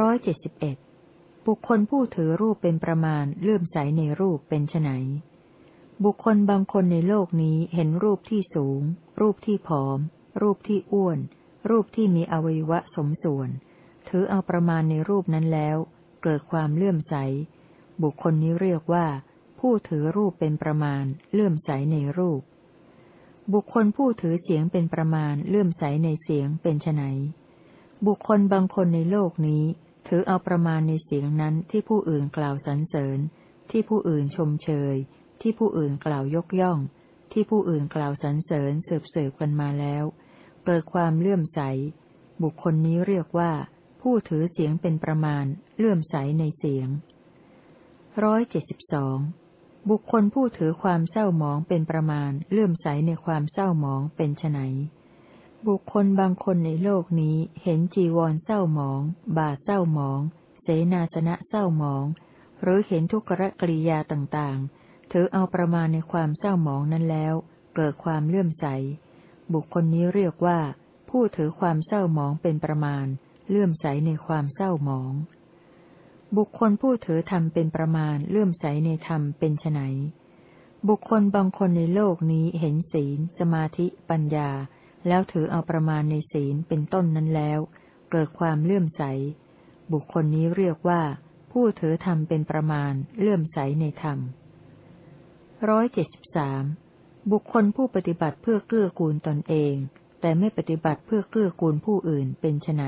ร้อยเจ็ดสิบเอ็ดบุคคลผู้ถือรูปเป็นประมาณเลื่อมใสในรูปเป็นไนบุคคลบางคนในโลกนี้เห็นรูปที่สูง รูปที่ผอม รูปที่อ้วน รูปที่มีอวัยวะสมส่วน ถือเอาประมาณในรูปนั้นแล้ว เกิดความเลื่อมใส บุคคลนี้เรียกว่า ผู้ถือรูปเป็นประมาณ เลื่อมใสในรูป บุคคลผู้ถือเสียงเป็นประมาณ เลื่อมใสในเสียงเป็นไนบุคคลบางคนในโลกนี้ ถือเอาประมาณในเสียงนั้นที่ผู้อื่นกล่าวสรรเสริญ ที่ผู้อื่นชมเชย ที่ผู้อื่นกล่าวยกย่อง ที่ผู้อื่นกล่าวสรรเสริญเสืบเสืบกันมาแล้ว เกิดความเลื่อมใส บุคคลนี้เรียกว่า ผู้ถือเสียงเป็นประมาณ เลื่อมใสในเสียงร้อยเจ็ดสิบสองบุคคลผู้ถือความเศร้าหมองเป็นประมาณ เลื่อมใสในความเศร้าหมองเป็นไนบุคคลบางคนในโลกนี้เห็นจีวรเศร้าหมอง บาเศร้าหมอง เสนาสนะเศร้าหมอง หรือเห็นทุกขกริยาต่างๆ ถือเอาประมาณในความเศร้าหมองนั้นแล้ว เกิดความเลื่อมใส บุคคลนี้เรียกว่า ผู้ถือความเศร้าหมองเป็นประมาณ เลื่อมใสในความเศร้าหมอง บุคคลผู้ถือธรรมเป็นประมาณ เลื่อมใสในธรรมเป็นไนบุคคลบางคนในโลกนี้เห็นศีล สมาธิ ปัญญา แล้วถือเอาประมาณในศีลเป็นต้นนั้นแล้ว เกิดความเลื่อมใส บุคคลนี้เรียกว่า ผู้ถือธรรมเป็นประมาณ เลื่อมใสในธรรมร้อยเจ็ดสิบสาม บุคคลผู้ปฏิบัติเพื่อเกื้อกูลตนเอง แต่ไม่ปฏิบัติเพื่อเกื้อกูลผู้อื่นเป็นไน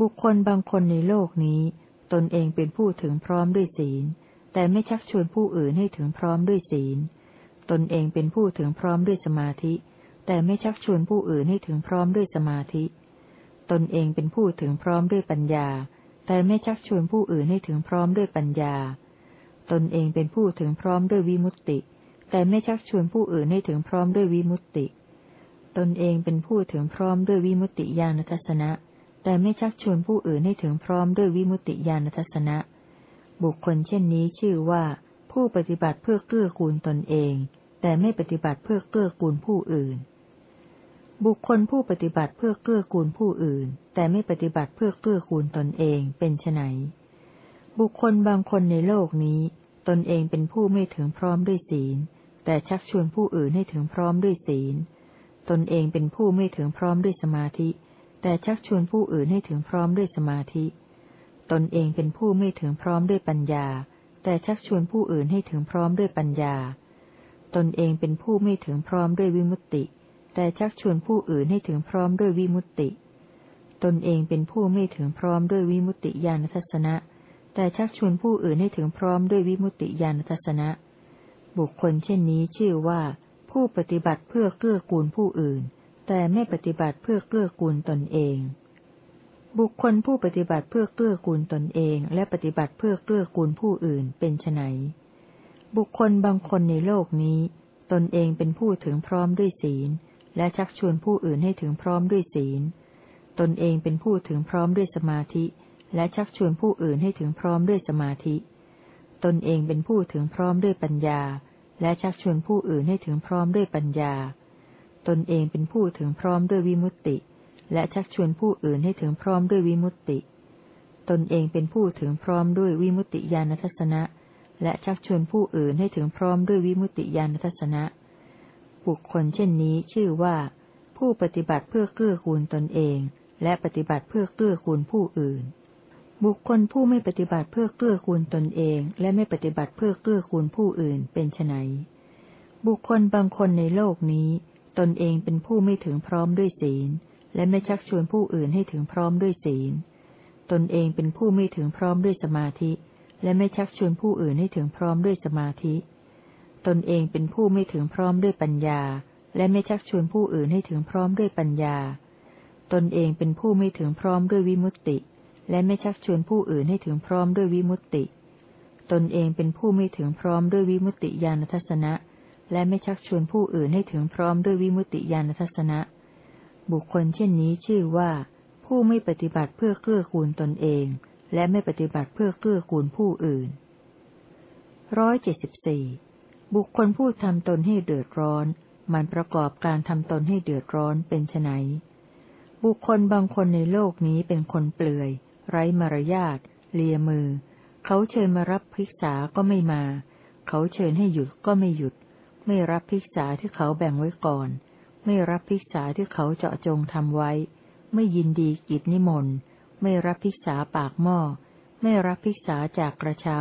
บุคคลบางคนในโลกนี้ ตนเองเป็นผู้ถึงพร้อมด้วยศีล แต่ไม่ชักชวนผู้อื่นให้ถึงพร้อมด้วยศีล ตนเองเป็นผู้ถึงพร้อมด้วยสมาธิ แต่ไม่ชักชวนผู้อื่นให้ถึงพร้อมด้วยสมาธิ ตนเองเป็นผู้ถึงพร้อมด้วยปัญญา แต่ไม่ชักชวนผู้อื่นให้ถึงพร้อมด้วยปัญญา ตนเองเป็นผู้ถึงพร้อมด้วยวิมุตติ แต่ไม่ชักชวนผู้อื่นให้ถึงพร้อมด้วยวิมุตติ ตนเองเป็นผู้ถึงพร้อมด้วยวิมุตติญาณทัศนะ แต่ไม่ชักชวนผู้อื่นให้ถึงพร้อมด้วยวิมุตติญาณทัศนะ บุคคลเช่นนี้ชื่อว่า ผู้ปฏิบัติเพื่อเกื้อกูลตนเอง แต่ไม่ปฏิบัติเพื่อเกื้อกูลผู้อื่น บุคคลผู้ปฏิบัติเพื่อเกื้อกูลผู้อื่น แต่ไม่ปฏิบัติเพื่อเกื้อกูลตนเองเป็นไนบุคคลบางคนในโลกนี้ ตนเองเป็นผู้ไม่ถึงพร้อมด้วยศีล แต่ชักชวนผู้อื่นให้ถึงพร้อมด้วยศีล ตนเองเป็นผู้ไม่ถึงพร้อมด้วยสมาธิ แต่ชักชวนผู้อื่นให้ถึงพร้อมด้วยสมาธิ ตนเองเป็นผู้ไม่ถึงพร้อมด้วยปัญญา แต่ชักชวนผู้อื่นให้ถึงพร้อมด้วยปัญญา ตนเองเป็นผู้ไม่ถึงพร้อมด้วยวิมุตติ แต่ชักชวนผู้อื่นให้ถึงพร้อมด้วยวิมุตติ ตนเองเป็นผู้ไม่ถึงพร้อมด้วยวิมุตติญาณทัศนะ แต่ชักชวนผู้อื่นให้ถึงพร้อมด้วยวิมุตติญาณทัศนะ บุคคลเช่นนี้ชื่อว่า ผู้ปฏิบัติเพื่อเกื้อกูลผู้อื่น แต่ไม่ปฏิบัติเพื่อเกื้อกูลตนเอง บุคคลผู้ปฏิบัติเพื่อเกื้อกูลตนเอง และปฏิบัติเพื่อเกื้อกูลผู้อื่นเป็นไนบุคคลบางคนในโลกนี้ ตนเองเป็นผู้ถึงพร้อมด้วยศีล และชักชวนผู้อื่นให้ถึงพร้อมด้วยศีล ตนเองเป็นผู้ถึงพร้อมด้วยสมาธิ และชักชวนผู้อื่นให้ถึงพร้อมด้วยสมาธิตนเองเป็นผู้ถึงพร้อมด้วยปัญญา และชักชวนผู้อื่นให้ถึงพร้อมด้วยปัญญา ตนเองเป็นผู้ถึงพร้อมด้วยวิมุตติ และชักชวนผู้อื่นให้ถึงพร้อมด้วยวิมุตติ ตนเองเป็นผู้ถึงพร้อมด้วยวิมุตติญาณทัศนะ และชักชวนผู้อื่นให้ถึงพร้อมด้วยวิมุตติญาณทัศนะ บุคคลเช่นนี้ชื่อว่า ผู้ปฏิบัติเพื่อเกื้อกูลตนเอง และปฏิบัติเพื่อเกื้อกูลผู้อื่น บุคคลผู้ไม่ปฏิบัติเพื่อเกื้อกูลตนเอง และไม่ปฏิบัติเพื่อเกื้อกูลผู้อื่นเป็นไนบุคคลบางคนในโลกนี้ ตนเองเป็นผู้ไม่ถึงพร้อมด้วยศีล และไม่ชักชวนผู้อื่นให้ถึงพร้อมด้วยศีล ตนเองเป็นผู้ไม่ถึงพร้อมด้วยสมาธิ และไม่ชักชวนผู้อื่นให้ถึงพร้อมด้วยสมาธิ ตนเองเป็นผู้ไม่ถึงพร้อมด้วยปัญญา และไม่ชักชวนผู้อื่นให้ถึงพร้อมด้วยปัญญา ตนเองเป็นผู้ไม่ถึงพร้อมด้วยวิมุตติ และไม่ชักชวนผู้อื่นให้ถึงพร้อมด้วยวิมุตติ ตนเองเป็นผู้ไม่ถึงพร้อมด้วยวิมุตติญาณทัศนะ และไม่ชักชวนผู้อื่นให้ถึงพร้อมด้วยวิมุตติญาณทัศนะ บุคคลเช่นนี้ชื่อว่า ผู้ไม่ปฏิบัติเพื่อเกื้อกูลตนเอง และไม่ปฏิบัติเพื่อเกื้อกูลผู้อื่นร้อยเจ็ดสิบสี่บุคคลผู้ทำตนให้เดือดร้อน มันประกอบการทำตนให้เดือดร้อนเป็นไนบุคคลบางคนในโลกนี้เป็นคนเปลือย ไร้มารยาทเลียมือ เขาเชิญมารับภิกษาก็ไม่มา เขาเชิญให้หยุดก็ไม่หยุด ไม่รับภิกษาที่เขาแบ่งไว้ก่อน ไม่รับภิกษาที่เขาเจาะจงทำไว้ ไม่ยินดีกิจนิมนต์ ไม่รับภิกษาปากหม้อ ไม่รับภิกษาจากกระเช้า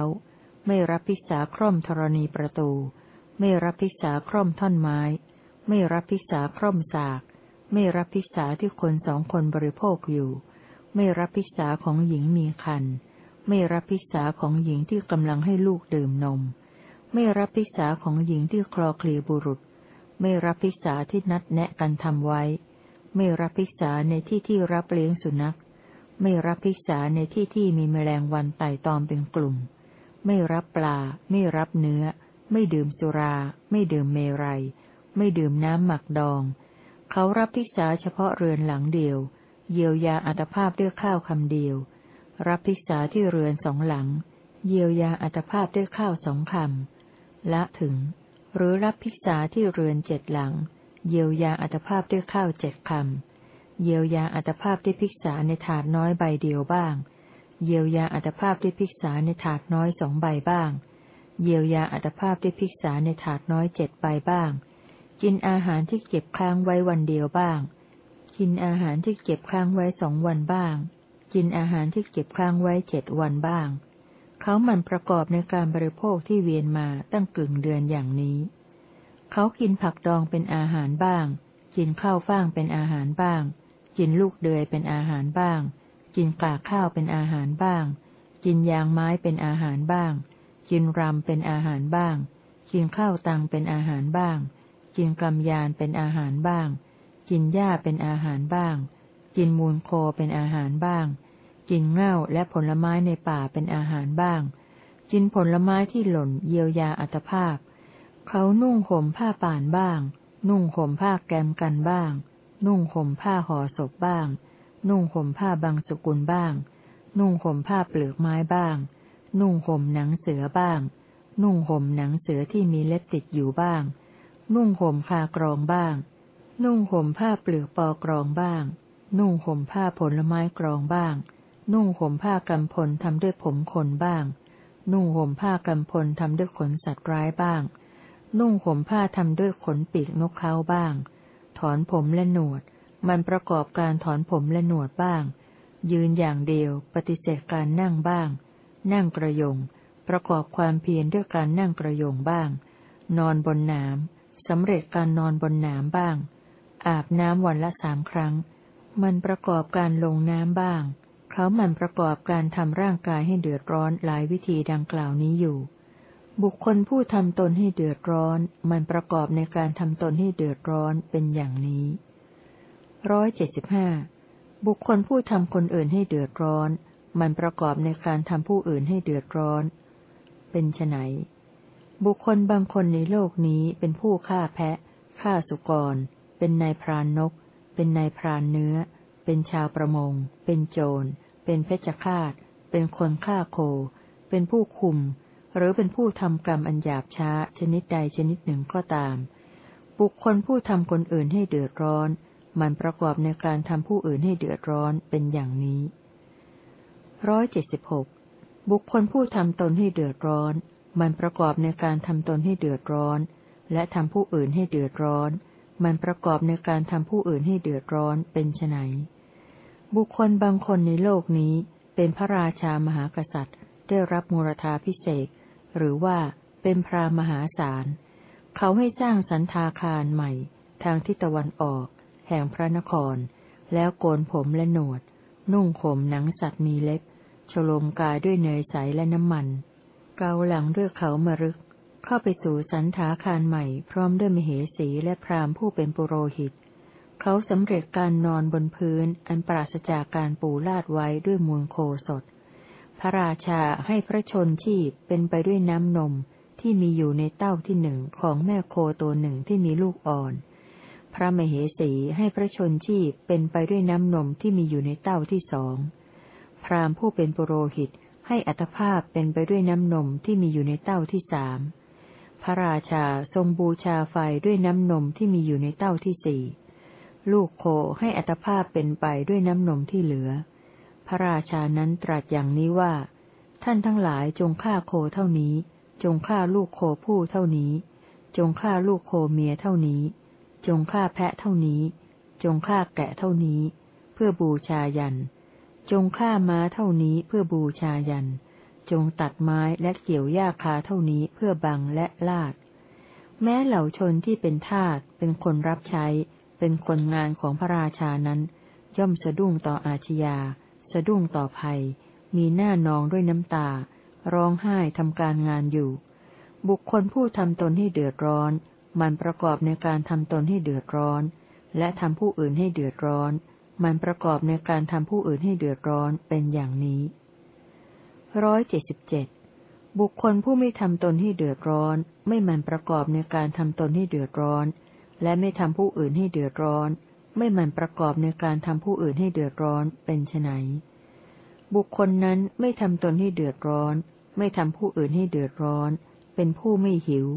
ไม่รับภิกษาคร่อมธรณีประตู ไม่รับภิกษาคร่อมท่อนไม้ ไม่รับภิกษาคร่อมสาก ไม่รับภิกษาที่คนสองคนบริโภคอยู่ ไม่รับพิกษาของหญิงมีคัน ไม่รับพิกษาของหญิงที่กำลังให้ลูกดื่มนม ไม่รับพิกษาของหญิงที่คลอเคลียบุรุษ ไม่รับพิกษาที่นัดแนะกันทำไว้ ไม่รับพิกษาในที่ที่รับเลี้ยงสุนัข ไม่รับพิกษาในที่ที่มีแมลงวันไต่ตอมเป็นกลุ่ม ไม่รับปลา ไม่รับเนื้อ ไม่ดื่มสุรา ไม่ดื่มเมรัย ไม่ดื่มน้ำหมักดอง เขารับพิกษาเฉพาะเรือนหลังเดียว เยียวยาอัตภาพด้วยข้าวคำเดียว รับพิกษาที่เรือนสองหลัง เยียวยาอัตภาพด้วยข้าวสองคำละถึง หรือรับพิกษาที่เรือนเจ็ดหลัง เยียวยาอัตภาพด้วยข้าวเจ็ดคำเยียวยาอัตภาพด้วยพิกษาในถาดน้อยใบเดียวบ้าง เยียวยาอัตภาพด้วยพิกษาในถาดน้อยสองใบบ้าง เยียวยาอัตภาพด้วยพิกษาในถาดน้อยเจ็ดใบบ้าง กินอาหารที่เก็บค้างไว้วันเดียวบ้าง กินอาหารที่เก็บค้างไว้สองวันบ้าง กินอาหารที่เก็บค้างไว้เจ็ดวันบ้าง เขามันประกอบในการบริโภคที่เวียนมาตั้งกึ่งเดือนอย่างนี้ เขากินผักดองเป็นอาหารบ้าง กินข้าวฟ่างเป็นอาหารบ้าง กินลูกเดือยเป็นอาหารบ้าง กินกากข้าวเป็นอาหารบ้าง กินยางไม้เป็นอาหารบ้าง กินรำเป็นอาหารบ้าง กินข้าวตังเป็นอาหารบ้าง กินกำยานเป็นอาหารบ้าง กินหญ้าเป็นอาหารบ้าง กินมูลโคเป็นอาหารบ้าง กินเง่าและผลไม้ในป่าเป็นอาหารบ้าง กินผลไม้ที่หล่นเยียวยาอัตภาพ เขานุ่งห่มผ้าป่านบ้าง นุ่งห่มผ้าแกมกันบ้าง นุ่งห่มผ้าห่อศพบ้าง นุ่งห่มผ้าบางสกุลบ้าง นุ่งห่มผ้าเปลือกไม้บ้าง นุ่งห่มหนังเสือบ้าง นุ่งห่มหนังเสือที่มีเล็บติดอยู่บ้าง นุ่งห่มคากรองบ้าง นุ่งห่มผ้าเปลือกปอกรองบ้าง นุ่งห่มผ้าผลไม้กรองบ้าง นุ่งห่มผ้ากำพลทำด้วยผมคนบ้าง นุ่งห่มผ้ากำพลทำด้วยขนสัตว์ร้ายบ้าง นุ่งห่มผ้าทำด้วยขนปีกนกเขาบ้าง ถอนผมและหนวด มันประกอบการถอนผมและหนวดบ้าง ยืนอย่างเดียว ปฏิเสธการนั่งบ้าง นั่งกระยง ประกอบความเพียรด้วยการนั่งกระยงบ้าง นอนบนหนามสำเร็จการนอนบนหนามบ้าง อาบน้ำวันละสามครั้ง มันประกอบการลงน้ำบ้าง เขามันประกอบการทำร่างกายให้เดือดร้อนหลายวิธีดังกล่าวนี้อยู่ บุคคลผู้ทำตนให้เดือดร้อน มันประกอบในการทำตนให้เดือดร้อนเป็นอย่างนี้ร้อยเจ็ดสิบห้าบุคคลผู้ทำคนอื่นให้เดือดร้อน มันประกอบในการทำผู้อื่นให้เดือดร้อน เป็นไนบุคคลบางคนในโลกนี้เป็นผู้ฆ่าแพะฆ่าสุกร เป็นนายพรานนก เป็นนายพรานเนื้อ เป็นชาวประมง เป็นโจร เป็นเพชฌฆาต เป็นคนฆ่าโค เป็นผู้คุม หรือเป็นผู้ทำกรรมอันหยาบช้าชนิดใดชนิดหนึ่งก็ตาม บุคคลผู้ทำคนอื่นให้เดือดร้อน มันประกอบในการทำผู้อื่นให้เดือดร้อนเป็นอย่างนี้ร้อยเจ็ดสิบหกบุคคลผู้ทำตนให้เดือดร้อน มันประกอบในการทำตนให้เดือดร้อน และทำผู้อื่นให้เดือดร้อน มันประกอบในการทำผู้อื่นให้เดือดร้อนเป็นไนบุคคลบางคนในโลกนี้เป็นพระราชามหากษัตริย์ ได้รับมูรธาพิเศษ หรือว่าเป็นพระมหาศาล เขาให้สร้างสันทาคารใหม่ ทางทิศตะวันออก แห่งพระนคร แล้วโกนผมและหนวด นุ่งผมหนังสัตว์มีเล็บ ฉลมกายด้วยเนยใสและน้ำมัน เกาหลังด้วยเขามารึก เข้าไปสู่สันถาคารใหม่พร้อมด้วยมเหสีและพราหมณ์ผู้เป็นปุโรหิต เขาสำเร็จการนอนบนพื้นอันปราศจากการปูลาดไว้ด้วยมูลโคสด พระราชาให้พระชนชีพเป็นไปด้วยน้ำนมที่มีอยู่ในเต้าที่หนึ่งของแม่โคตัวหนึ่งที่มีลูกอ่อน พระมเหสีให้พระชนชีพเป็นไปด้วยน้ำนมที่มีอยู่ในเต้าที่สอง พราหมณ์ผู้เป็นปุโรหิตให้อัตภาพเป็นไปด้วยน้ำนมที่มีอยู่ในเต้าที่สาม ระราชาทรงบูชาไฟด้วยน้ำนมที่มีอยู่ในเต้าที่สี่ ลูกโคให้อัตภาพเป็นไปด้วยน้ำนมที่เหลือ พระราชานั้นตรัสอย่างนี้ว่า ท่านทั้งหลายจงฆ่าโคเท่านี้ จงฆ่าลูกโคผู้เท่านี้ จงฆ่าลูกโคเมียเท่านี้ จงฆ่าแพะเท่านี้ จงฆ่าแกะเท่านี้ เพื่อบูชายัน จงฆ่าม้าเท่านี้เพื่อบูชายัน จงตัดไม้และเกี่ยวหญ้าคาเท่านี้เพื่อบังและลาด แม้เหล่าชนที่เป็นทาสเป็นคนรับใช้ เป็นคนงานของพระราชานั้น ย่อมสะดุ้งต่ออาชญา สะดุ้งต่อภัย มีหน้านองด้วยน้ำตา ร้องไห้ทำการงานอยู่ บุคคลผู้ทำตนให้เดือดร้อน มันประกอบในการทำตนให้เดือดร้อน และทำผู้อื่นให้เดือดร้อน มันประกอบในการทำผู้อื่นให้เดือดร้อนเป็นอย่างนี้ ร้อยเจ็ดสิบเจ็ดบุคคลผู้ไม่ทำตนให้เดือดร้อน ไม่มันประกอบในการทำตนให้เดือดร้อน และไม่ทำผู้อื่นให้เดือดร้อน ไม่มันประกอบในการทำผู้อื่นให้เดือดร้อนเป็นไนบุคคลนั้นไม่ทำตนให้เดือดร้อน ไม่ทำผู้อื่นให้เดือดร้อน เป็นผู้ไม่หิว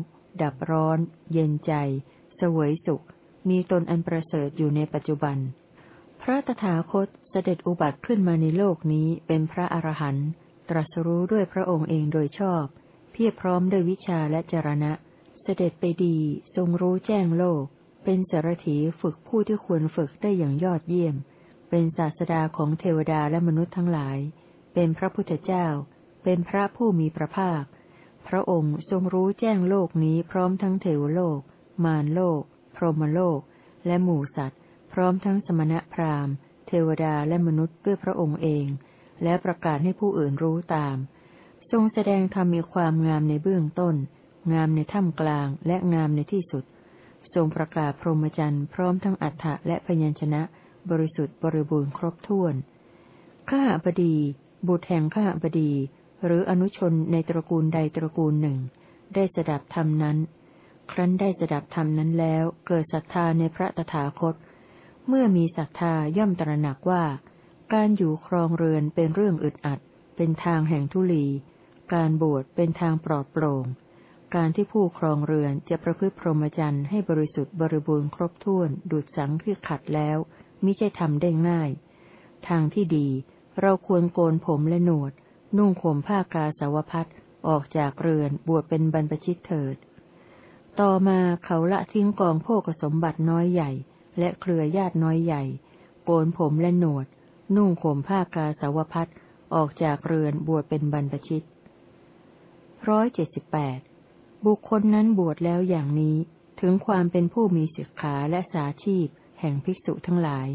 ดับร้อน เย็นใจ เสวยสุข มีตนอันประเสริฐอยู่ในปัจจุบัน พระตถาคตเสด็จอุบัติขึ้นมาในโลกนี้เป็นพระอรหันต์ ตรัสรู้ด้วยพระองค์เองโดยชอบ เพียรพร้อมด้วยวิชาและจรณะ เสด็จไปดีทรงรู้แจ้งโลก เป็นสารถีฝึกผู้ที่ควรฝึกได้อย่างยอดเยี่ยม เป็นศาสดาของเทวดาและมนุษย์ทั้งหลาย เป็นพระพุทธเจ้า เป็นพระผู้มีพระภาค พระองค์ทรงรู้แจ้งโลกนี้พร้อมทั้งเทวโลก มารโลก พรหมโลก และหมู่สัตว์ พร้อมทั้งสมณะพราหมณ์ เทวดาและมนุษย์ด้วยพระองค์เอง และประกาศให้ผู้อื่นรู้ตาม ทรงแสดงธรรมมีความงามในเบื้องต้น งามในถ้ำกลาง และงามในที่สุด ทรงประกาศพรหมจรรย์พร้อมทั้งอัฏฐะและพยัญชนะ บริสุทธิ์บริบูรณ์ครบถ้วน ข้าบดี บุตรแห่งข้าบดี หรืออนุชนในตระกูลใดตระกูลหนึ่ง ได้สดับธรรมนั้น ครั้นได้สดับธรรมนั้นแล้ว เกิดศรัทธาในพระตถาคต เมื่อมีศรัทธาย่อมตระหนักว่า การอยู่ครองเรือนเป็นเรื่องอึดอัด เป็นทางแห่งทุลี การบวชเป็นทางปลอดโปร่ง การที่ผู้ครองเรือนจะประพฤติพรหมจรรย์ให้บริสุทธิ์บริบูรณ์ครบถ้วน ดุดสังที่ขัดแล้ว มิใช่ทำได้ง่าย ทางที่ดีเราควรโกนผมและหนวด นุ่งข่มผ้ากาสาวพัดออกจากเรือนบวชเป็นบรรพชิตเถิด ต่อมาเขาละทิ้งกองโภกสมบัติน้อยใหญ่ และเครือญาติน้อยใหญ่ โกนผมและหนวด นุ่งข่มผ้ากาสาวพัดออกจากเรือนบวชเป็นบรรพชิตร้อยเจ็ดสิบแปดบุคคลนั้นบวชแล้วอย่างนี้ถึงความเป็นผู้มีศิกขาและสาชีพ แห่งภิกษุทั้งหลาย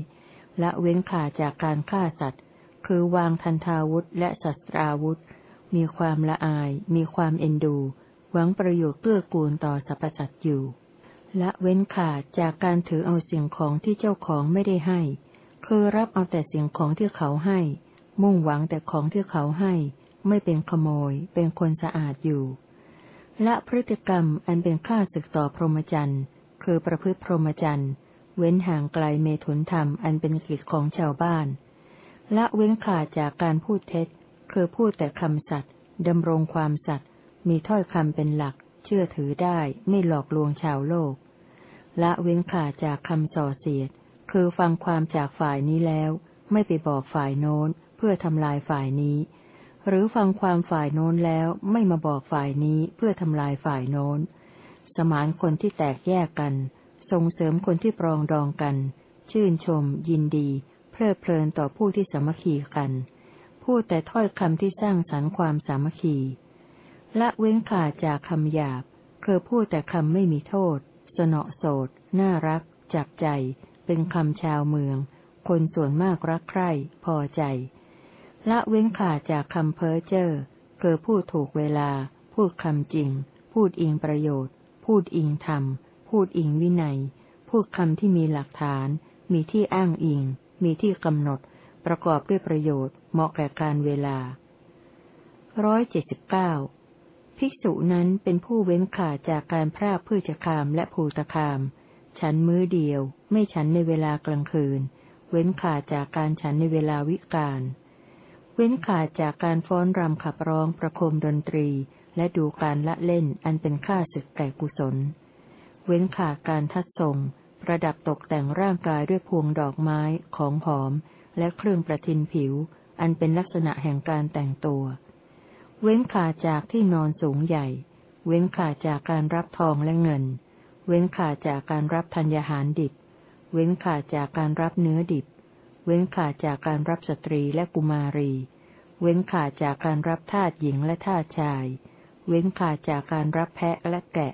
และเว้นขาจากการฆ่าสัตว์ คือวางทันทาวุธและศัตราวุธ มีความละอาย มีความเอ็นดู หวังประโยชน์เกื้อกูลต่อสรรพสัตว์อยู่ ละเว้นขาดจากการถือเอาสิ่งของที่เจ้าของไม่ได้ให้ คือรับเอาแต่สิ่งของที่เขาให้ มุ่งหวังแต่ของที่เขาให้ ไม่เป็นขโมย เป็นคนสะอาดอยู่ และพฤติกรรมอันเป็นค่าศึกต่อพรหมจรรย์ คือประพฤติพรหมจรรย์ เว้นห่างไกลเมถุนธรรมอันเป็นกิจของชาวบ้าน และเว้นขาดจากการพูดเท็จ คือพูดแต่คำสัตย์ดำรงความสัตย์ มีถ้อยคำเป็นหลัก เชื่อถือได้ ไม่หลอกลวงชาวโลก ละเว้นขาดจากคำส่อเสียด คือฟังความจากฝ่ายนี้แล้ว ไม่ไปบอกฝ่ายโน้นเพื่อทำลายฝ่ายนี้ หรือฟังความฝ่ายโน้นแล้วไม่มาบอกฝ่ายนี้เพื่อทำลายฝ่ายโน้น สมานคนที่แตกแยกกัน ส่งเสริมคนที่ปรองดองกัน ชื่นชม ยินดี เพลิดเพลินต่อผู้ที่สามัคคีกัน พูดแต่ถ้อยคำที่สร้างสรรค์ความสามัคคีละเว้นขาดจากคำหยาบคือพูดแต่คำไม่มีโทษ สนอโสด น่ารัก จับใจ เป็นคำชาวเมือง คนส่วนมากรักใคร่พอใจ ละเว้นขาดจากคำเพ้อเจ้อเคือพูดถูกเวลา พูดคำจริง พูดอิงประโยชน์ พูดอิงธรรม พูดอิงวินัย พูดคำที่มีหลักฐาน มีที่อ้างอิง มีที่กำหนด ประกอบด้วยประโยชน์ เหมาะแก่การเวลาร้อยเจ็ดสิบเก้าภิกษุนั้นเป็นผู้เว้นขาดจากการพรากพืชคามและภูตคาม ฉันมื้อเดียว ไม่ฉันในเวลากลางคืน เว้นขาดจากการฉันในเวลาวิกาลเว้นขาดจากการฟ้อนรำขับร้องประโคมดนตรี และดูการละเล่นอันเป็นค่าศึกแก่กุศล เว้นขาดการทัดทรงประดับตกแต่งร่างกายด้วยพวงดอกไม้ของหอม และเครื่องประทินผิว อันเป็นลักษณะแห่งการแต่งตัว เว้นขาดจากที่นอนสูงใหญ่ เว้นขาดจากการรับทองและเงิน เว้นขาดจากการรับธัญญาหารดิบ เว้นขาดจากการรับเนื้อดิบ เว้นขาดจากการรับสตรีและกุมารี เว้นขาดจากการรับทาสหญิงและทาสชาย เว้นขาดจากการรับแพะและแกะ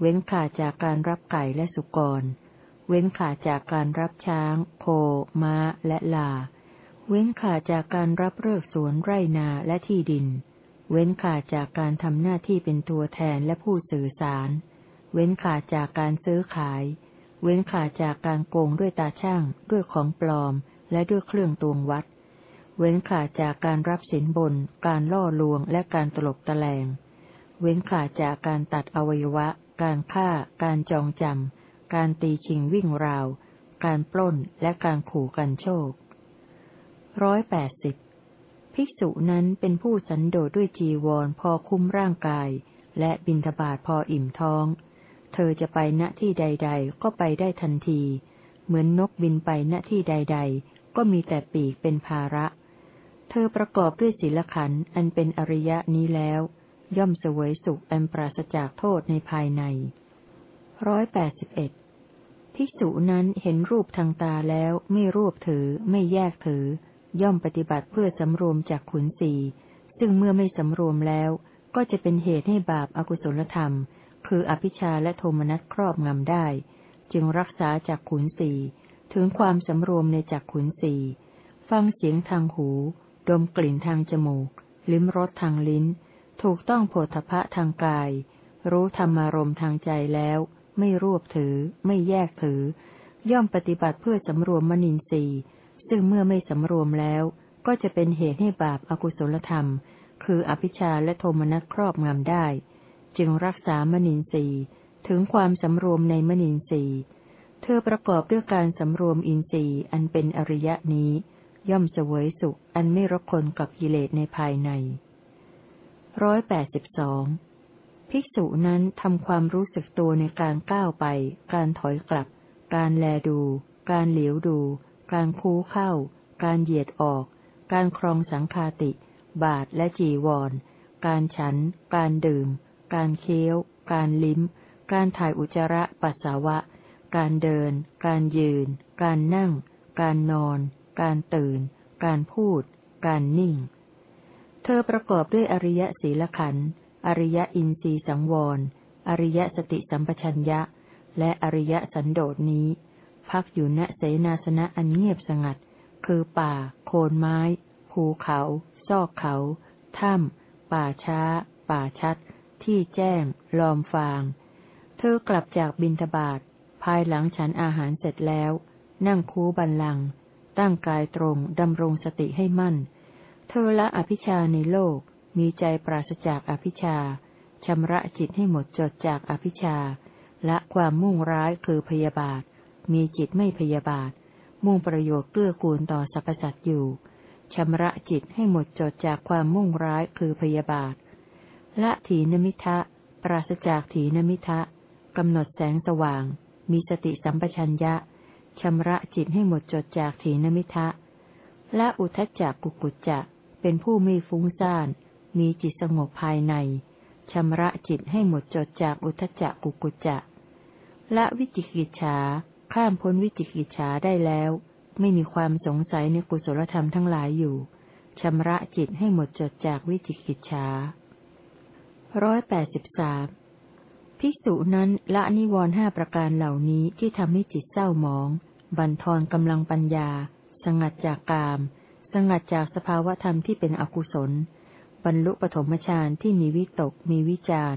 เว้นขาดจากการรับไก่และสุกร เว้นขาดจากการรับช้าง โค ม้า และลา เว้นขาดจากการรับเลิกสวนไร่นาและที่ดิน เว้นขาดจากการทำหน้าที่เป็นตัวแทนและผู้สื่อสาร เว้นขาดจากการซื้อขาย เว้นขาดจากการโกงด้วยตาช่าง ด้วยของปลอม และด้วยเครื่องตวงวัด เว้นขาดจากการรับสินบน การล่อลวง และการตลบตะแลง เว้นขาดจากการตัดอวัยวะ การฆ่า การจองจำ การตีชิงวิ่งราว การปล้น และการขู่กันโชค ร้อยแปดสิบภิกษุนั้นเป็นผู้สันโดษด้วยจีวรพอคุ้มร่างกาย และบินทบาทพออิ่มท้อง เธอจะไปณที่ใด ๆ ก็ไปได้ทันที เหมือนนกบินไปณที่ใด ๆ ก็มีแต่ปีกเป็นภาระ เธอประกอบด้วยศีลขันธ์อันเป็นอริยะนี้แล้ว ย่อมเสวยสุขอันปราศจากโทษในภายในร้อยแปดสิบเอ็ดภิกษุนั้นเห็นรูปทางตาแล้วไม่รวบถือ ไม่แยกถือ ย่อมปฏิบัติเพื่อสำรวมจากขุนสีซึ่งเมื่อไม่สำรวมแล้ว ก็จะเป็นเหตุให้บาปอากุศลธรรม คืออภิชาและโทมนัสครอบงำได้ จึงรักษาจากขุนสีถึงความสำรวมในจากขุนสีฟังเสียงทางหู ดมกลิ่นทางจมูก ลิ้มรสทางลิ้น ถูกต้องโผฏฐะทางกาย รู้ธรรมารมทางใจแล้ว ไม่รวบถือ ไม่แยกถือ ย่อมปฏิบัติเพื่อสำรวมมนินทรีย์ ซึ่งเมื่อไม่สำรวมแล้ว ก็จะเป็นเหตุให้บาปอากุศลธรรม คืออภิชาและโทมนัสครอบงำได้ จึงรักษามนินทรีย์ถึงความสำรวมในมนินทรีย์เธอประกอบด้วยการสำรวมอินทรีย์อันเป็นอริยะนี้ ย่อมเสวยสุขอันไม่รบคนกับกิเลสในภายในร้อยแปดสิบสองภิกษุนั้นทำความรู้สึกตัวในการก้าวไป การถอยกลับ การแลดู การเหลียวดู การคูเข้า การเหยียดออก การครองสังคาติ บาทและจีวร การฉัน การดื่ม การเคี้ยว การลิ้ม การถ่ายอุจจาระปัสสาวะ การเดิน การยืน การนั่ง การนอน การตื่น การพูด การนิ่ง เธอประกอบด้วยอริยศีลขันธ์ อริยอินทรีสังวร อริยสติสัมปชัญญะ และอริยสันโดษนี้ พักอยู่ณเสนาสนะอันเงียบสงัด คือป่า โคนไม้ ภูเขา ซอกเขา ถ้ำ ป่าช้า ป่าชัด ที่แจ้ง ลอมฟาง เธอกลับจากบินทบาทภายหลังฉันอาหารเสร็จแล้ว นั่งคูบันลัง ตั้งกายตรง ดำรงสติให้มั่น เธอละอภิชาในโลก มีใจปราศจากอภิชาชำระจิตให้หมดจดจากอภิชาและความมุ่งร้ายคือพยาบาท มีจิตไม่พยาบาท มุ่งประโยชน์เกื้อกูลต่อสรรพสัตว์อยู่ชำระจิตให้หมดจดจากความมุ่งร้ายคือพยาบาท ละถีนมิทะ ปราศจากถีนมิทะกำหนดแสงสว่าง มีสติสัมปชัญญะชำระจิตให้หมดจดจากถีนมิทะ และอุทจจักกุกุจจะ เป็นผู้ไม่ฟุ้งซ่าน มีจิตสงบภายใน ชำระจิตให้หมดจดจากอุทจจะกุกุจจะละวิจิกิจฉา ข้ามพ้นวิจิกิจฉาได้แล้ว ไม่มีความสงสัยในกุศลธรรมทั้งหลายอยู่ ชำระจิตให้หมดจดจากวิจิกิจฉา ร้อยแปดสิบสามภิกษุนั้นละนิวรห้าประการเหล่านี้ที่ทำให้จิตเศร้าหมอง บันทอนกำลังปัญญา สงัดจากกาม สงัดจากสภาวธรรมที่เป็นอกุศล บรรลุปฐมฌานที่มีวิตก มีวิจาร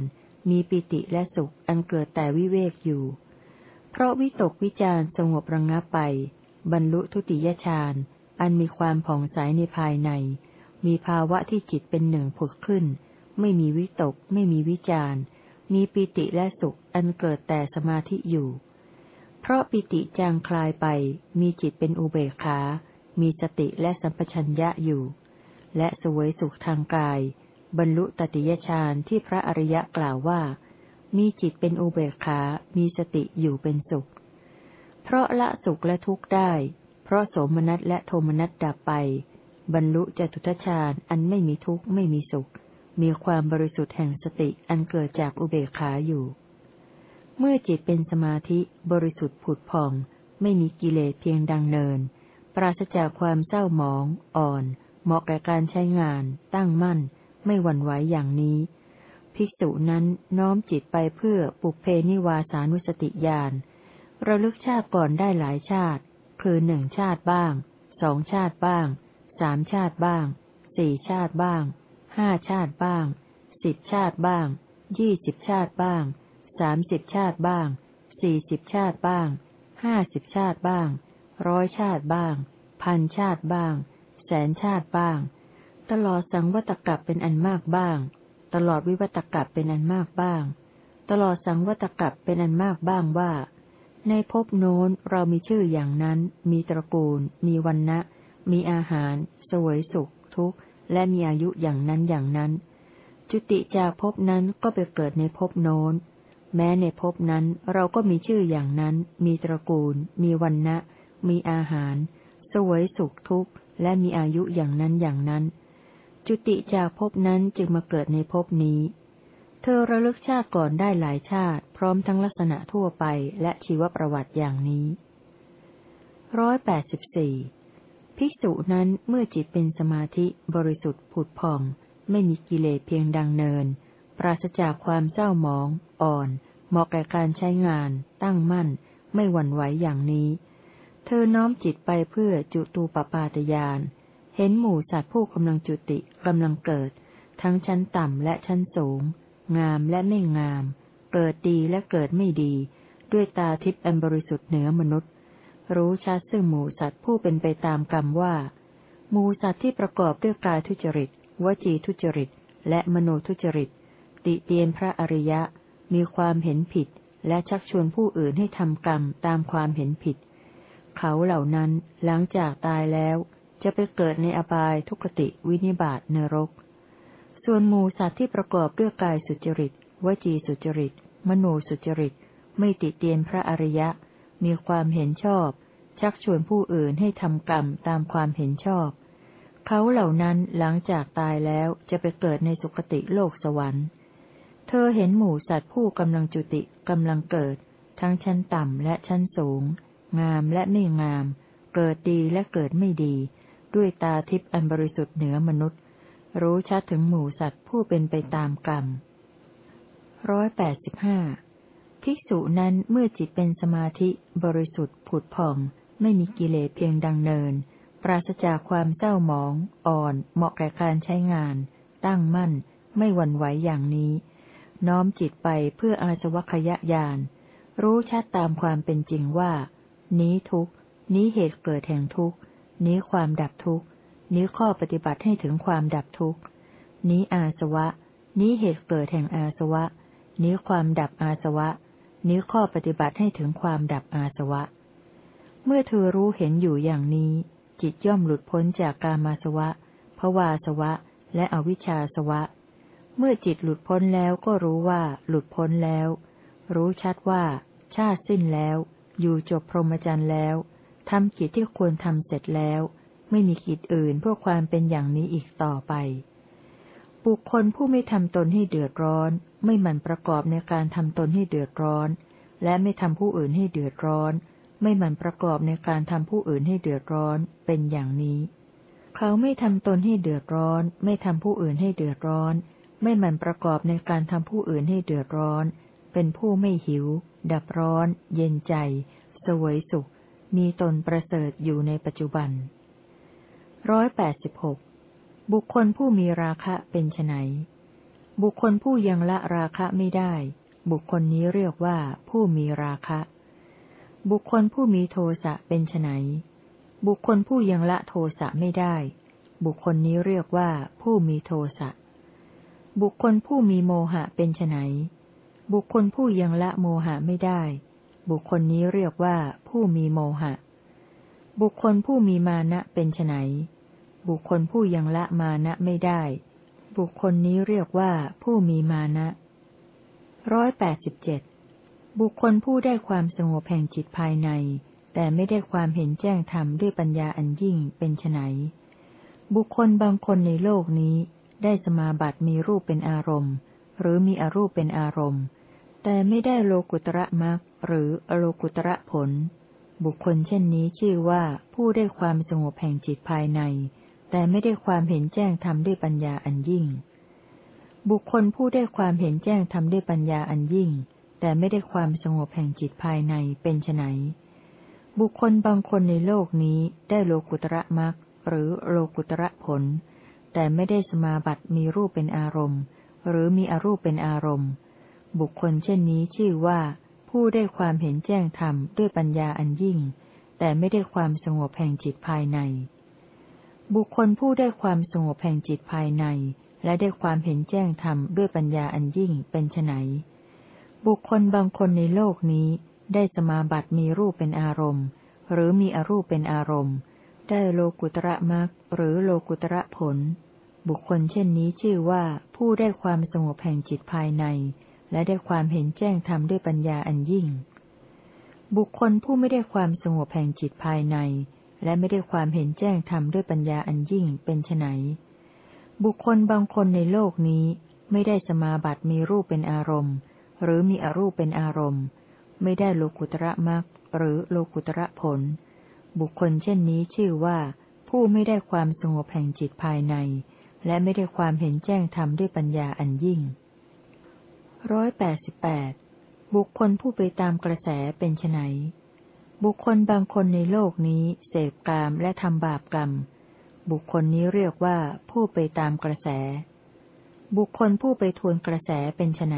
มีปิติและสุขอันเกิดแต่วิเวกอยู่ เพราะวิตกวิจารสงบระงงับไป บรรลุทุติยฌานอันมีความผ่องใสในภายใน มีภาวะที่จิตเป็นหนึ่งผุดขึ้น ไม่มีวิตก ไม่มีวิจารมีปิติและสุขอันเกิดแต่สมาธิอยู่ เพราะปิติจางคลายไป มีจิตเป็นอุเบกขา มีสติและสัมปชัญญะอยู่ และสวยสุขทางกาย บรรลุตติยฌานที่พระอริยะกล่าวว่า มีจิตเป็นอุเบกขา มีสติอยู่เป็นสุข เพราะละสุขและทุกข์ได้ เพราะโสมนัสและโทมนัสดับไป บรรลุจตุทชาญอันไม่มีทุกข์ไม่มีสุข มีความบริสุทธิ์แห่งสติอันเกิดจากอุเบกขาอยู่ เมื่อจิตเป็นสมาธิบริสุทธิ์ผุดผ่อง ไม่มีกิเลสเพียงดังเนิน ปราศจากความเศร้าหมอง อ่อน เหมาะแก่การใช้งาน ตั้งมั่น ไม่หวั่นไหวอย่างนี้ ภิกษุนั้นน้อมจิตไปเพื่อปุเพนิวาสานุสติญาณระลึกชาติก่อนได้หลายชาติ คือหนึ่งชาติบ้างสองชาติบ้างสามชาติบ้างสี่ชาติบ้าง ห้าชาติบ้าง สิบชาติบ้าง ยี่สิบชาติบ้าง สามสิบชาติบ้าง สี่สิบชาติบ้าง ห้าสิบชาติบ้าง ร้อยชาติบ้าง พันชาติบ้าง แสนชาติบ้าง ตลอดสังวัตกับเป็นอันมากบ้าง ตลอดวิวัตกับเป็นอันมากบ้าง ตลอดสังวัตกับเป็นอันมากบ้างว่า ในภพโน้นเรามีชื่ออย่างนั้น มีตระกูล มีวันนะมีอาหาร สวยสุข ทุกข์ และมีอายุอย่างนั้นอย่างนั้น จุติจากภพนั้นก็ไปเกิดในภพโน้น แม้ในภพนั้นเราก็มีชื่ออย่างนั้น มีตระกูล มีวันนะมีอาหาร สวยสุขทุกข์ และมีอายุอย่างนั้นอย่างนั้น จุติจากภพนั้นจึงมาเกิดในภพนี้ เธอระลึกชาติก่อนได้หลายชาติ พร้อมทั้งลักษณะทั่วไปและชีวประวัติอย่างนี้ร้อยแปดสิบสี่ ภิกษุนั้นเมื่อจิตเป็นสมาธิบริสุทธิ์ผุดผ่อง ไม่มีกิเลสเพียงดังเนิน ปราศจากความเศร้าหมอง อ่อน เหมาะแก่การใช้งาน ตั้งมั่น ไม่หวั่นไหวอย่างนี้ เธอน้อมจิตไปเพื่อจุตูปปาตยาน เห็นหมู่สัตว์ผู้กำลังจุติกำลังเกิด ทั้งชั้นต่ำและชั้นสูง งามและไม่งาม เกิดดีและเกิดไม่ดี ด้วยตาทิพย์อันบริสุทธิ์เหนือมนุษย์ รู้ชัดซึ่งหมูสัตว์ผู้เป็นไปตามกรรมว่า หมูสัตว์ที่ประกอบด้วยกายทุจริต วจีทุจริต และมโนทุจริต ติเตียนพระอริยะ มีความเห็นผิด และชักชวนผู้อื่นให้ทำกรรมตามความเห็นผิด เขาเหล่านั้นหลังจากตายแล้ว จะไปเกิดในอบายทุกติวินิบาตนรก ส่วนหมูสัตว์ที่ประกอบด้วยกายสุจริต วจีสุจริต มโนสุจริต ไม่ติเตียนพระอริยะ มีความเห็นชอบ ชักชวนผู้อื่นให้ทำกรรมตามความเห็นชอบ เขาเหล่านั้นหลังจากตายแล้วจะไปเกิดในสุคติโลกสวรรค์ เธอเห็นหมู่สัตว์ผู้กำลังจุติกำลังเกิด ทั้งชั้นต่ำและชั้นสูง งามและไม่งาม เกิดดีและเกิดไม่ดี ด้วยตาทิพย์อันบริสุทธิ์เหนือมนุษย์ รู้ชัดถึงหมู่สัตว์ผู้เป็นไปตามกรรมร้อยแปดสิบห้า ภิกษุนั้นเมื่อจิตเป็นสมาธิ บริสุทธิ์ ผุดผ่อง ไม่มีกิเลสเพียงดังเนิน ปราศจากความเศร้าหมอง อ่อน เหมาะแก่การใช้งาน ตั้งมั่น ไม่หวั่นไหวอย่างนี้ น้อมจิตไปเพื่ออาสวัคยญาณรู้ชัดตามความเป็นจริงว่า นี้ทุกนี้เหตุเกิดแห่งทุกนี้ความดับทุกนี้ข้อปฏิบัติให้ถึงความดับทุกนี้อาสวะ นี้เหตุเกิดแห่งอาสวะ นี้ความดับอาสวะ นี้ข้อปฏิบัติให้ถึงความดับอาสวะ เมื่อเธอรู้เห็นอยู่อย่างนี้ จิตย่อมหลุดพ้นจากกามาสวะภวาสวะ และอวิชชาสวะ เมื่อจิตหลุดพ้นแล้วก็รู้ว่าหลุดพ้นแล้ว รู้ชัดว่า ชาติสิ้นแล้ว อยู่จบพรหมจรรย์แล้วทำกิจที่ควรทำเสร็จแล้ว ไม่มีกิจอื่นเพื่อความเป็นอย่างนี้อีกต่อไป บุคคลผู้ไม่ทำตนให้เดือดร้อน ไม่หมั่นประกอบในการทำตนให้เดือดร้อน และไม่ทำผู้อื่นให้เดือดร้อน ไม่หมั่นประกอบในการทำผู้อื่นให้เดือดร้อน เป็นอย่างนี้ เขาไม่ทำตนให้เดือดร้อน ไม่ทำผู้อื่นให้เดือดร้อน ไม่มันประกอบในการทำผู้อื่นให้เดือดร้อน เป็นผู้ไม่หิว ดับร้อน เย็นใจ สวยสุข มีตนประเสริฐอยู่ในปัจจุบันร้อยแปดสิบหกบุคคลผู้มีราคะเป็นไน บุคคลผู้ยังละราคะไม่ได้ บุคคลนี้เรียกว่าผู้มีราคะ บุคคลผู้มีโทสะเป็นไนบุคคลผู้ยังละโทสะไม่ได้ บุคคลนี้เรียกว่าผู้มีโทสะ บุคคลผู้มีโมหะเป็นไนบุคคลผู้ยังละโมหะไม่ได้ บุคคลนี้เรียกว่าผู้มีโมหะ บุคคลผู้มีมานะเป็นไนบุคคลผู้ยังละมานะไม่ได้ บุคคลนี้เรียกว่าผู้มีมานะร้อยแปดสิบเจ็ดบุคคลผู้ได้ความสงบแห่งจิตภายใน แต่ไม่ได้ความเห็นแจ้งธรรมด้วยปัญญาอันยิ่งเป็นไนบุคคลบางคนในโลกนี้ ได้สมาบัติมีรูปเป็นอารมณ์ หรือมีอรูปเป็นอารมณ์ แต่ไม่ได้โลกุตระมรรคหรืออโลกุตระผล บุคคลเช่นนี้ชื่อว่าผู้ได้ความสงบแห่งจิตภายใน แต่ไม่ได้ความเห็นแจ้งธรรมด้วยปัญญาอันยิ่ง บุคคลผู้ได้ความเห็นแจ้งธรรมด้วยปัญญาอันยิ่ง แต่ไม่ได้ความสงบแห่งจิตภายในเป็นไนบุคคลบางคนในโลกนี้ได้โลกุตระมรรคหรือโลกุตระผล แต่ไม่ได้สมาบัติมีรูปเป็นอารมณ์ หรือมีอรูปเป็นอารมณ์ บุคคลเช่นนี้ชื่อว่า ผู้ได้ความเห็นแจ้งธรรมด้วยปัญญาอันยิ่ง แต่ไม่ได้ความสงบแห่งจิตภายใน บุคคลผู้ได้ความสงบแห่งจิตภายใน และได้ความเห็นแจ้งธรรมด้วยปัญญาอันยิ่งเป็นไนบุคคลบางคนในโลกนี้ได้สมาบัติมีรูปเป็นอารมณ์ หรือมีอรูปเป็นอารมณ์ ได้โลกุตระมรรคหรือโลกุตระผล บุคคลเช่นนี้ชื่อว่าผู้ได้ความสงบแห่งจิตภายใน และได้ความเห็นแจ้งธรรมด้วยปัญญาอันยิ่ง บุคคลผู้ไม่ได้ความสงบแห่งจิตภายใน และไม่ได้ความเห็นแจ้งธรรมด้วยปัญญาอันยิ่งเป็นไนบุคคลบางคนในโลกนี้ไม่ได้สมาบัติมีรูปเป็นอารมณ์ หรือมีอรูปเป็นอารมณ์ ไม่ได้โลกุตระมรรคหรือโลกุตระผล บุคคลเช่นนี้ชื่อว่า ผู้ไม่ได้ความสงบแห่งจิตภายใน และไม่ได้ความเห็นแจ้งธรรมด้วยปัญญาอันยิ่งร้อยแปดสิบแปดบุคคลผู้ไปตามกระแสเป็นไน บุคคลบางคนในโลกนี้เสพกามและทำบาปกรรม บุคคลนี้เรียกว่าผู้ไปตามกระแส บุคคลผู้ไปทวนกระแสเป็นไน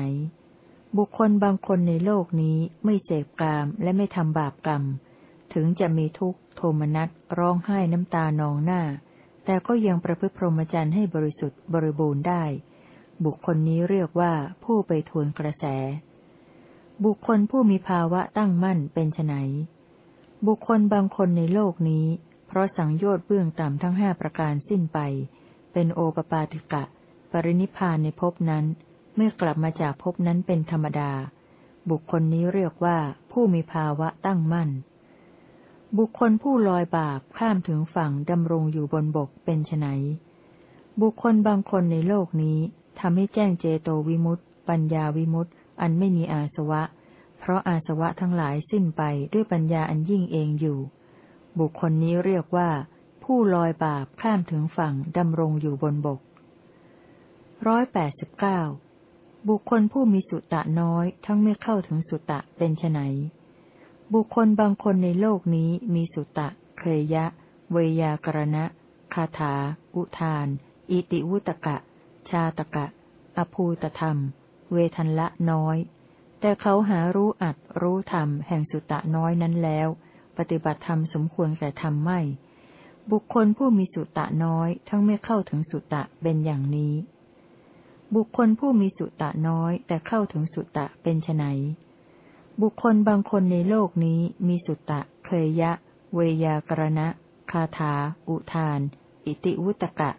บุคคลบางคนในโลกนี้ไม่เสพกามและไม่ทำบาปกรรม ถึงจะมีทุกข์โทมนัสร้องไห้น้ำตานองหน้า แต่ก็ยังประพฤติพรหมจรรย์ให้บริสุทธิ์บริบูรณ์ได้ บุคคลนี้เรียกว่าผู้ไปทวนกระแส บุคคลผู้มีภาวะตั้งมั่นเป็นไน บุคคลบางคนในโลกนี้ เพราะสังโยชน์เบื้องต่ำทั้งห้าประการสิ้นไป เป็นโอปปาติกะ ปรินิพานในภพนั้น เมื่อกลับมาจากภพนั้นเป็นธรรมดา บุคคลนี้เรียกว่าผู้มีภาวะตั้งมั่น บุคคลผู้ลอยบาปข้ามถึงฝั่งดำรงอยู่บนบกเป็นไนบุคคลบางคนในโลกนี้ทำให้แจ้งเจโตวิมุตต์ปัญญาวิมุตต์อันไม่มีอาสวะ เพราะอาสวะทั้งหลายสิ้นไปด้วยปัญญาอันยิ่งเองอยู่ บุคคลนี้เรียกว่า ผู้ลอยบาปข้ามถึงฝั่งดำรงอยู่บนบกร้อยแปดสิบเก้าบุคคลผู้มีสุตตะน้อยทั้งไม่เข้าถึงสุตตะเป็นไนบุคคลบางคนในโลกนี้มีสุตะเคยยะ เวยากรณะ คาถา อุทาน อิติวุตกะ ชาตกะ อภูตธรรม เวทันละน้อย แต่เขาหารู้อัดรู้ธรรมแห่งสุตะน้อยนั้นแล้ว ปฏิบัติธรรมสมควรแก่ธรรมไม่ บุคคลผู้มีสุตะน้อย ทั้งไม่เข้าถึงสุตะเป็นอย่างนี้ บุคคลผู้มีสุตะน้อยแต่เข้าถึงสุตะเป็นไนบุคคลบางคนในโลกนี้มีสุตตะเคยยะ เวยากรณะ คาถา อุทาน อิติวุตกะ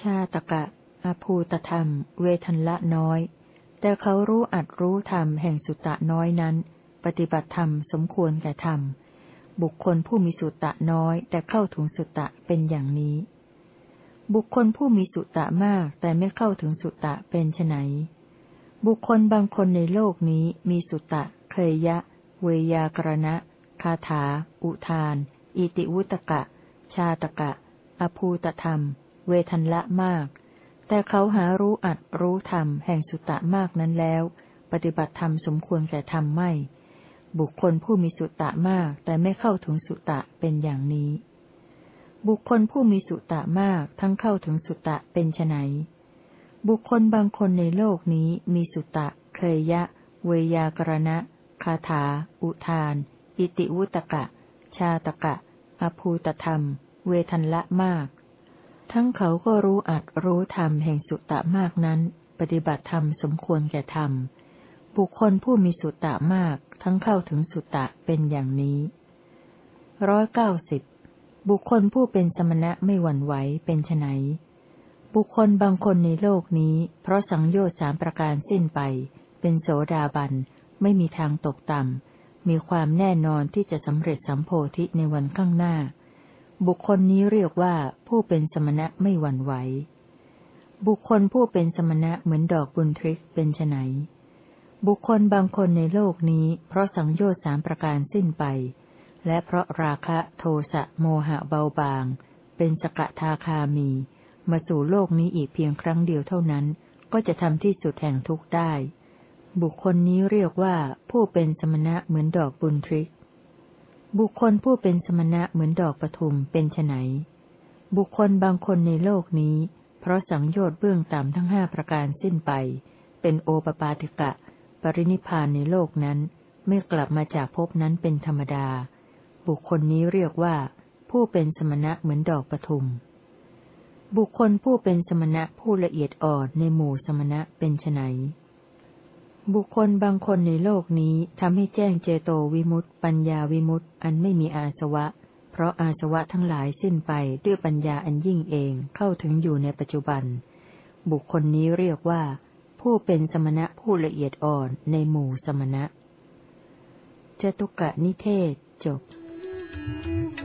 ชาตกะ อภูตธรรม เวทันละน้อย แต่เขารู้อัดรู้ธรรมแห่งสุตตะน้อยนั้น ปฏิบัติธรรมสมควรแก่ธรรม บุคคลผู้มีสุตตะน้อยแต่เข้าถึงสุตตะเป็นอย่างนี้ บุคคลผู้มีสุตตะมากแต่ไม่เข้าถึงสุตตะเป็นไนบุคคลบางคนในโลกนี้มีสุตตะ เคยยะ เวยากรณะ คาถา อุทาน อิติวุตกะ ชาตกะ อภูตธรรม เวทันละมาก แต่เขาหารู้อัดรู้ธรรมแห่งสุตตะมากนั้นแล้ว ปฏิบัติธรรมสมควรแก่ธรรมไม่ บุคคลผู้มีสุตตะมาก แต่ไม่เข้าถึงสุตตะเป็นอย่างนี้ บุคคลผู้มีสุตตะมากทั้งเข้าถึงสุตตะเป็นไนบุคคลบางคนในโลกนี้มีสุตตะ เคยยะ เวยากรณะ คาถา อุทาน อิติวุตกะ ชาตกะ อภูตธรรม เวทันละมาก ทั้งเขาก็รู้อัดรู้ธรรมแห่งสุตตะมากนั้น ปฏิบัติธรรมสมควรแก่ธรรม บุคคลผู้มีสุตตะมากทั้งเข้าถึงสุตตะเป็นอย่างนี้ร้อยเก้าสิบบุคคลผู้เป็นสมณะไม่หวั่นไหวเป็นไนบุคคลบางคนในโลกนี้ เพราะสังโยชน์สามประการสิ้นไป เป็นโสดาบันไม่มีทางตกต่ำมีความแน่นอนที่จะสำเร็จสัมโพธิในวันข้างหน้า บุคคลนี้เรียกว่าผู้เป็นสมณะไม่หวั่นไหว บุคคลผู้เป็นสมณะเหมือนดอกบุญทริกเป็นไนบุคคลบางคนในโลกนี้ เพราะสังโยชน์สามประการสิ้นไป และเพราะราคะโทสะโมหะเบาบาง เป็นสกทาคามี มาสู่โลกนี้อีกเพียงครั้งเดียวเท่านั้น ก็จะทำที่สุดแห่งทุกข์ได้ บุคคลนี้เรียกว่าผู้เป็นสมณะเหมือนดอกบุญทริก บุคคลผู้เป็นสมณะเหมือนดอกปทุมเป็นไนบุคคลบางคนในโลกนี้ เพราะสังโยชน์เบื้องต่ำทั้งห้าประการสิ้นไป เป็นโอปปาติกะ ปรินิพานในโลกนั้น ไม่กลับมาจากภพนั้นเป็นธรรมดา บุคคลนี้เรียกว่า ผู้เป็นสมณะเหมือนดอกปทุม บุคคลผู้เป็นสมณะผู้ละเอียดอ่อนในหมู่สมณะเป็นไน บุคคลบางคนในโลกนี้ทำให้แจ้งเจโตวิมุตต์ปัญญาวิมุตต์อันไม่มีอาสวะ เพราะอาสวะทั้งหลายสิ้นไปด้วยปัญญาอันยิ่งเองเข้าถึงอยู่ในปัจจุบัน บุคคลนี้เรียกว่า ผู้เป็นสมณะผู้ละเอียดอ่อนในหมู่สมณะจตุกะนิเทศจบ Thank you.